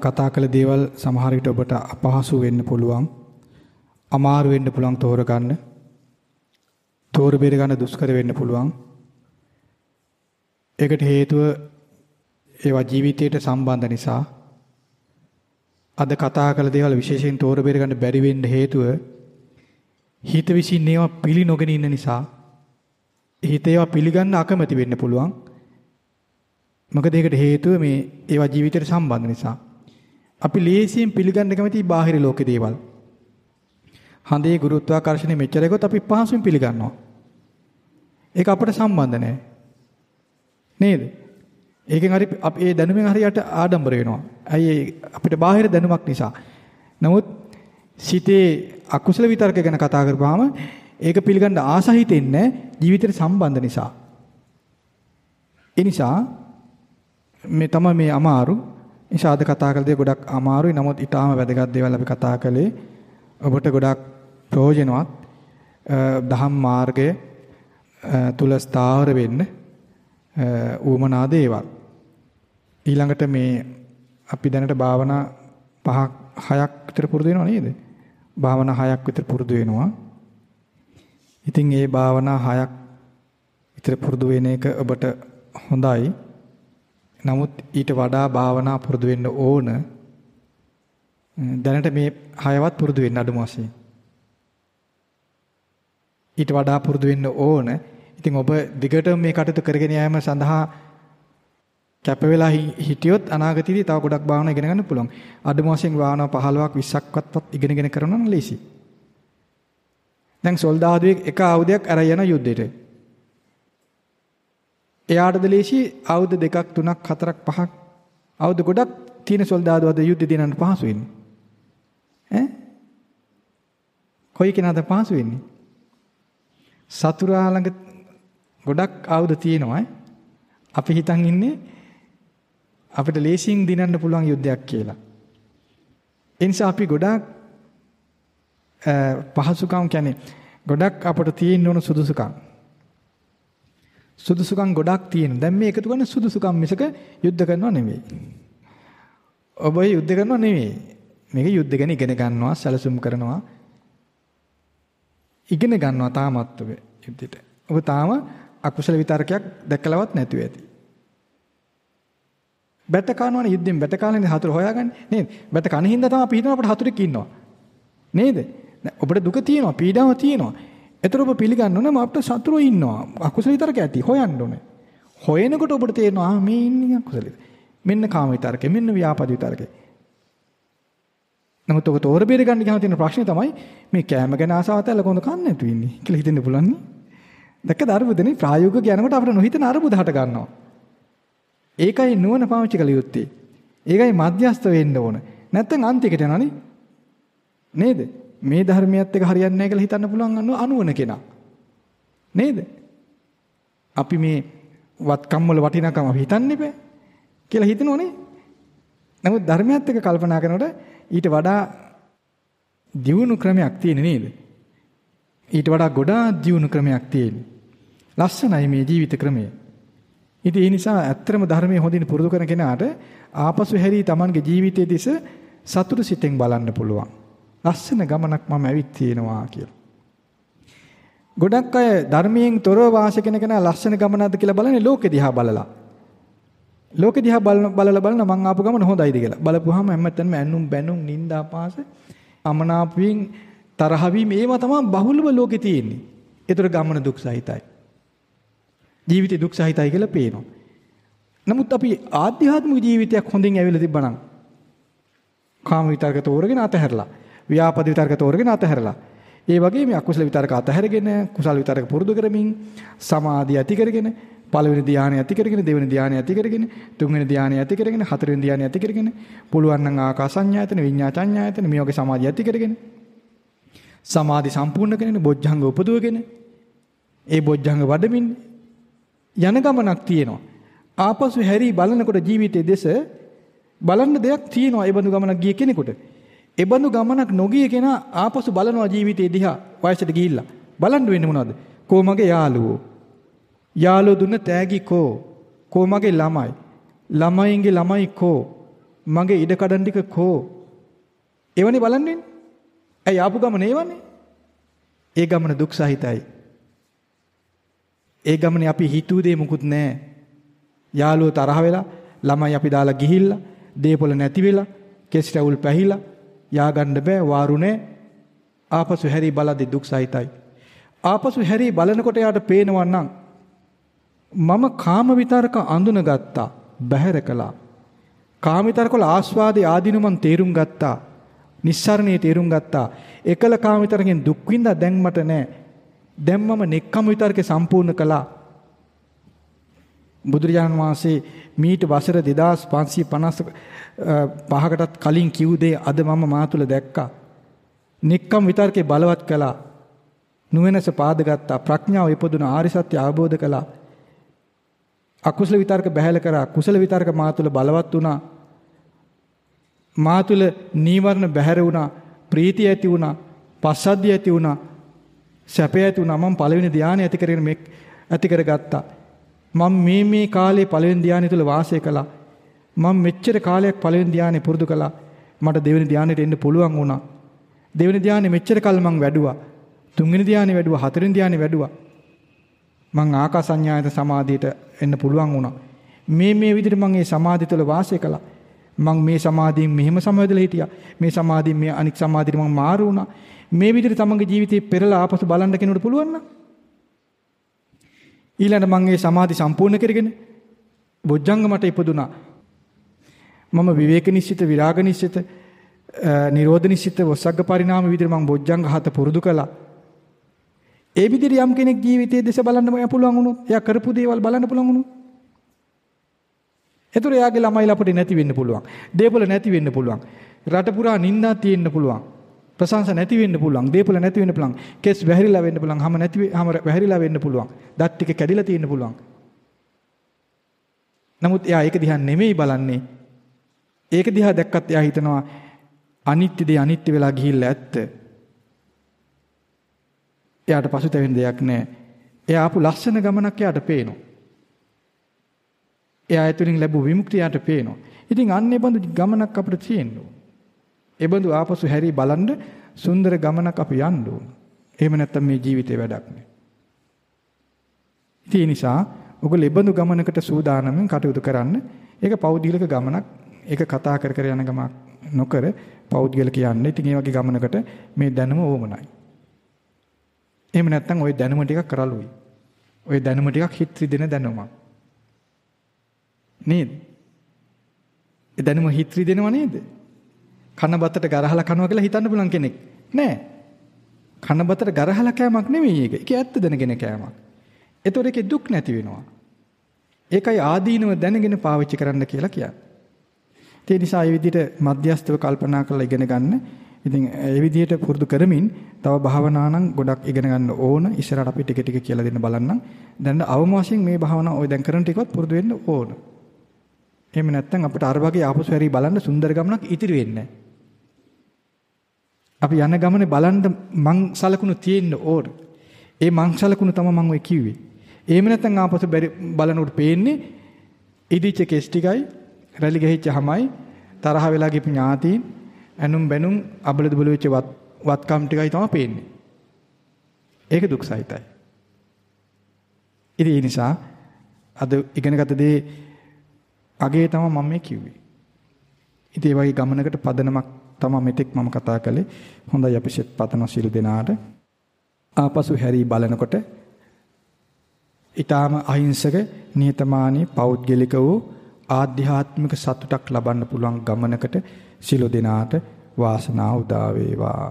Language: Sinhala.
කතා කළ දේවල් සමහර විට ඔබට අපහසු වෙන්න පුළුවන්. අමාරු වෙන්න පුළුවන් තෝරගන්න. තෝර බේර ගන්න දුෂ්කර වෙන්න පුළුවන්. ඒකට හේතුව ඒවා ජීවිතයට සම්බන්ධ නිසා අද කතා කළ දේවල් විශේෂයෙන් තෝර බේර ගන්න බැරි වෙන්න හේතුව හිත විසින් ඒවා පිළි නොගෙන ඉන්න නිසා හිත ඒවා පිළිගන්න අකමැති වෙන්න පුළුවන්. මොකද ඒකට හේතුව මේ ඒවා ජීවිතයට සම්බන්ධ නිසා. අපි ලේසියෙන් පිළිගන්න කැමති බාහිර ලෝකේ දේවල්. හඳේ ගුරුත්වාකර්ෂණය මෙච්චර එකත් අපි පහසුවෙන් පිළිගන්නවා. ඒක අපට සම්බන්ධ නැහැ. නේද? ඒකෙන් හරි අපි ඒ දැනුමෙන් හරියට ආඩම්බර වෙනවා. ඇයි අපිට බාහිර දැනුමක් නිසා. නමුත් සිතේ අකුසල විතර්ක ගැන කතා කරපුවාම ඒක පිළිගන්න ආස හිතෙන්නේ ජීවිතේට සම්බන්ධ නිසා. ඒ නිසා මේ තමයි මේ අමාරු. නිසා අද කතා කළ දේ ගොඩක් අමාරුයි. නමුත් ඊටාම වැදගත් දේවල් අපි කතා කළේ. ඔබට ගොඩක් ප්‍රයෝජනවත් දහම් මාර්ගය තුල ස්ථාවර වෙන්න ඌමනා දේවල්. ඊළඟට මේ අපි දැනට භාවනා පහක් හයක් විතර පුරුදු වෙනව නේද? භාවනා හයක් විතර පුරුදු වෙනවා. ඉතින් ඒ භාවනා හයක් විතර පුරුදු වෙන එක ඔබට හොඳයි. නමුත් ඊට වඩා භාවනා පුරුදු වෙන්න ඕන. දැනට මේ හයවත් පුරුදු වෙන්න අඩුම වශයෙන්. ඊට වඩා පුරුදු වෙන්න ඕන. ඉතින් ඔබ දිගටම මේ කටයුතු කරගෙන යාම සඳහා කැප වෙලා හිටියොත් අනාගතයේදී තව ගොඩක් භාවනා ඉගෙන ගන්න පුළුවන්. අඩුම වශයෙන් භාවනා 15ක් 20ක්වත් ඉගෙනගෙන කරනවා නම් ලේසි. දැන් සොල්දාදුවෙක් එක ආයුධයක් අරන් යන යුද්ධෙට. එයාටද ලේසි ආයුධ දෙකක් තුනක් හතරක් පහක් ආයුධ ගොඩක් තියෙන සොල්දාදුව අද යුද්ධ දිනන්න පහසු වෙන්නේ. ඈ? කොයි කෙනාද පහසු වෙන්නේ? සතුරා ළඟ ගොඩක් ආයුධ තියෙනවා. අපි හිතන් ඉන්නේ අපිට ලේසියෙන් දිනන්න පුළුවන් යුද්ධයක් කියලා. ඒ නිසා අපි ගොඩක් පහසුකම් කියන්නේ ගොඩක් අපට තියෙන්න ඕන සුදුසුකම්. සුදුසුකම් ගොඩක් තියෙන. දැන් මේ එකතු කරන සුදුසුකම් මිසක යුද්ධ කරනව නෙවෙයි. ඔබ යුද්ධ කරනව නෙවෙයි. මේක යුද්ධ ගැන ඉගෙන ගන්නවා, සැලසුම් කරනවා. ඉගෙන ගන්නවා තාමත් ඔබ යුද්ධෙට. ඔබ තාම අකුසල විතරකයක් දැකලවත් නැතුව ඇති. බැට කනවනේ යුද්ධෙන් බැට කාලේ හතුරු හොයාගන්නේ නේද? බැට කන හින්දා තමයි අපි හිතන අපිට හතුරෙක් ඉන්නවා. නේද? ඔබට දුක තියෙනවා, පීඩාව තියෙනවා. ඒතර ඔබ පිළිගන්න ඕනේ අපිට සතුරු ඉන්නවා. අකුසල විතරක ඇති හොයන්න ඕනේ. හොයනකොට ඔබට තේරෙනවා මේ ඉන්නේ අකුසලෙද. මෙන්න කාම විතරකේ, මෙන්න ව්‍යාපාද විතරකේ. නමුත් ඔක තෝර බේර ගන්න ගියාම තියෙන ප්‍රශ්නේ තමයි මේ කෑම ගැන ආසාවත් ඇල කොහොමද කන්නේ නැතු වෙන්නේ කියලා හිතෙන්න පුළුවන් නේ. දැක්කද අරුබුදනේ ප්‍රායෝගික යනකොට අපිට නොහිතන අරුබුද හට ගන්නවා. ඒකයි නුවණ පාවිච්චි කළ යුත්තේ. ඒකයි මධ්‍යස්ත වෙන්න ඕන. නැත්නම් අන්තිකට යනවනේ. නේද? මේ ධර්මියත් එක හරියන්නේ නැහැ කියලා හිතන්න පුළුවන් අනුවන කෙනා. නේද? අපි මේ වත්කම් වල වටිනාකම අපි හිතන්නේ බෑ කියලා හිතනෝනේ. නමුත් ධර්මයත් එක්ක කල්පනා කරනකොට ඊට වඩා දියුණු ක්‍රමයක් තියෙන නේද? ඊට වඩා ගොඩාක් දියුණු ක්‍රමයක් තියෙන. ලස්සනයි මේ ජීවිත ක්‍රමය. ඉතින් ඒ නිසා ඇත්තම ධර්මයේ හොඳින් පුරුදු කරන කෙනාට ආපසු හැරී Tamanගේ ජීවිතයේ දිස සතුට සිතෙන් බලන්න පුළුවන්. ලස්සන ගමනක් මම ඇවිත් තියෙනවා කියලා. ගොඩක් අය ධර්මයෙන් තොරව වාසය කරන කෙනා ලස්සන ගමනක්ද කියලා බලන්නේ ලෝකෙ දිහා බලලා. ලෝකෙ දිහා බලන බලලා බලන මං ආපු ගමන හොඳයිද කියලා. බලපුවාම හැමතැනම ඇනුම් බැනුම් නිന്ദා පාස අමනාපයෙන් තරහ වීම ඒවා තමයි බහුලව ලෝකේ තියෙන්නේ. ඒතර ගමන දුක් සහිතයි. ජීවිතේ දුක් සහිතයි කියලා පේනවා. නමුත් අපි ආධ්‍යාත්මික ජීවිතයක් හොඳින් ඇවිල්ලා තිබ්බනම් කාම විතරක තෝරගෙන අතහැරලා ව්‍යාපද විතරක තෝරගෙන අතහැරලා ඒ වගේ මේ අකුසල විතරක අතහැරගෙන කුසල විතරක පුරුදු කරමින් සමාධිය ඇති කරගෙන පළවෙනි ධානය ඇති කරගෙන දෙවෙනි ධානය ඇති කරගෙන තුන්වෙනි ධානය ඇති කරගෙන හතරවෙනි ධානය ඇති කරගෙන පුළුවන් නම් ආකාසඤ්ඤායතන විඤ්ඤාචඤ්ඤායතන මේ වගේ සමාධිය ඇති කරගෙන සමාධි සම්පූර්ණ කරගෙන බොජ්ජංග උපදවගෙන ඒ බොජ්ජංග වඩමින් යන ගමනක් තියෙනවා. ආපසු හැරි බලනකොට ජීවිතයේ දෙස බලන්න දෙයක් තියෙනවා ඒ බඳු ගමනක් ගිය කෙනෙකුට. ඒ බඳු ගමනක් නොගිය කෙනා ආපසු බලනවා ජීවිතේ දිහා වයසට ගිහිල්ලා. බලන්න වෙන්නේ මොනවද? කෝ මගේ යාළුවෝ. යාළුවෝ දුන්න තෑගි කෝ? කෝ මගේ ළමයි? ළමයින්ගේ ළමයි කෝ? මගේ ඉඩ කඩන් ටික කෝ? එවනේ බලන්නේ. ඇයි ආපු ගමන ඒවනේ? ඒ ගමන දුක් සහිතයි. ඒ ගමනේ අපි හිතුව දේ මුකුත් නැහැ. යාළුවෝ තරහ වෙලා, ළමයි අපි දාලා ගිහිල්ලා, දේපොළ නැති වෙලා, කෙස් රැවුල් පැහිලා, යා ගන්න බෑ, වාරු නැහැ. ආපසු හැරි බලද්දී දුක් සහිතයි. ආපසු හැරි බලනකොට යාට පේනවා නම් මම කාම විතරක අඳුනගත්තා, බැහැර කළා. කාම විතරක වල ආස්වාදේ ආදීනු මන් තේරුම් ගත්තා. නිස්සරණේ තේරුම් ගත්තා. එකල කාම විතරකින් දුක් විඳා දැන් මට නෑ. දැන් මම නෙක්කම විතරකේ සම්පූර්ණ කළා. බුදුරජාණන් වහන්සේ මීට වසර 2555කටත් කලින් කිව් දේ අද මම මා තුල දැක්කා. නෙක්කම් විතරකේ බලවත් කළා. නුවණස පාදගත්තා. ප්‍රඥාව ඉපදුන ආරි සත්‍ය අවබෝධ කළා. අකුසල විතරක බැහැල කරා. කුසල විතරක මා තුල බලවත් වුණා. මා තුල නීවරණ බැහැර වුණා. ප්‍රීතිය ඇති වුණා. පස්සද්ධිය ඇති වුණා. සැපය ඇති වුණා. මම පළවෙනි ධානය ඇති කරගෙන මේ ඇති කරගත්තා. මම මේ මේ කාලේ පළවෙනි ධානය තුල වාසය කළා. මම මෙච්චර කාලයක් පළවෙනි ධානය පුරුදු කළා. මට දෙවෙනි ධානයට එන්න පුළුවන් වුණා. දෙවෙනි ධානය මෙච්චර කල් මං වැඩුවා. තුන්වෙනි ධානය වැඩුවා. හතරවෙනි ධානය වැඩුවා. මං ආකාසඤ්ඤායත සමාධියට එන්න පුළුවන් වුණා. මේ මේ විදිහට මං මේ සමාධිය තුළ වාසය කළා. මං මේ සමාධියෙන් මෙහෙම සමවැදලා හිටියා. මේ සමාධියෙන් මේ අනික් සමාධියට මං මාරු වුණා. මේ විදිහට තමන්ගේ ජීවිතේ පෙරලා ආපසු බලන්න කෙනෙකුට පුළුවන් නම් ඊළඟ මං මේ සමාධි සම්පූර්ණ කරගෙන බොජ්ජංග මට ඉපදුනා. මම විවේක නිශ්චිත විරාග නිශ්චිත නිරෝධ නිශ්චිත වසග්ග පරිණාම විදිහට මං බොජ්ජංග හත පුරුදු කළා. ඒ විදිහට යම් කෙනෙක් ජීවිතයේ දෙස බලන්න මම පුළුවන් වුණොත් එයා කරපු දේවල් බලන්න පුළුවන් වුණොත් එතකොට එයාගේ ළමයි ලපටි නැති වෙන්න පුළුවන්. දේපල නැති වෙන්න පුළුවන්. රට පුරා නින්දා තියෙන්න පුළුවන්. ප්‍රශංසා නැති වෙන්න පුළුවන්. දේපල නැති වෙන්න පුළුවන්. කෙස් වැහැරිලා වෙන්න පුළුවන්. හැම නැති හැම වැහැරිලා වෙන්න පුළුවන්. දත් ටික කැඩිලා තියෙන්න පුළුවන්. නමුත් එයා ඒක දිහා නෙමෙයි බලන්නේ. ඒක දිහා දැක්කත් එයා හිතනවා අනිත්‍ය දේ අනිත්‍ය වෙලා ගිහිල්ලා ඇත්ත. එයාට පසුතැවෙන දෙයක් නැහැ. එයා ආපු ලස්සන ගමනක් එයාට පේනවා. එයා ඇතුලින් ලැබු විමුක්තිය එයාට පේනවා. ඉතින් අන්න ඒ බඳු ගමනක් අපිට තියෙන්න ඕන. ඒ බඳු ආපසු හැරි බලන්න සුන්දර ගමනක් අපි යන්න ඕන. එහෙම නැත්නම් මේ ජීවිතේ වැඩක් නෑ. ඒ නිසා ඔගොල්ලෝ ලෙබඳු ගමනකට සූදානම්ෙන් කටයුතු කරන්න. ඒක පෞද්ගලික ගමනක්. ඒක කතා කර කර යන ගමක් නොකර පෞද්ගලික කියන්නේ. ඉතින් මේ වගේ ගමනකට මේ දැනුම ඕමනයි. එහෙම නැත්නම් ওই දැනුම ටිකක් කරලුයි. ওই දැනුම ටිකක් හිත රිදෙන දැනුමක්. නේද? ඒ දැනුම හිත රිදෙනව නේද? කන බතට ගරහලා කනවා කියලා හිතන්න පුළුවන් කෙනෙක් නෑ. කන බතට ගරහලා කෑමක් නෙමෙයි ඒක. ඒක ඇත්ත දැනගෙන කෑමක්. ඒතොර ඒකේ දුක් නැති වෙනවා. ඒකයි ආදීනව දැනගෙන පාවිච්චි කරන්න කියලා කියන්නේ. ඒ නිසා මේ විදිහට මධ්‍යස්තව කල්පනා කරලා ඉගෙන ගන්න ඉතින් ඒ විදිහට පුරුදු කරමින් තව භාවනා නම් ගොඩක් ඉගෙන ගන්න ඕන. ඉස්සරහට අපි ටික ටික කියලා දෙන්න බලන්නම්. දැන් අවම වශයෙන් මේ භාවනාව ඔය දැන් කරන ටිකවත් පුරුදු වෙන්න ඕන. එහෙම නැත්නම් අපිට අර වගේ ආපසු හැරි බලන්න සුන්දර ගමනක් ඉතිරි වෙන්නේ අපි යන ගමනේ බලන්න මං සලකුණු තියෙන්න ඕන. ඒ මං සලකුණු තමයි මං ඔය කිව්වේ. එහෙම නැත්නම් ආපසු බලනකොට පේන්නේ ඉදිච්ච කෙස් ටිකයි රැලි ගහිච්ච හැමයි තරහ වෙලා ගිපු ඥාතීන් ඇනුම් බැනුම් අබල දුබල වෙච්ච වත්කම් ටිකයි තමයි පේන්නේ. ඒක දුක් සහිතයි. ඉතින් ඒ නිසා අද ඉගෙනගත දේ අගේ තමයි මම මේ කිව්වේ. ඉතින් ඒ වගේ ගමනකට පදනමක් තමයි මෙතෙක් මම කතා කළේ. හොඳයි අපි සෙත් පතන සිළු දෙනාට. ආපසු හැරී බලනකොට ඊටාම අහිංසක නියතමානී පෞද්ගලික වූ ආධ්‍යාත්මික සතුටක් ලබන්න පුළුවන් ගමනකට සිළු දෙනාට වාසනාව උදා වේවා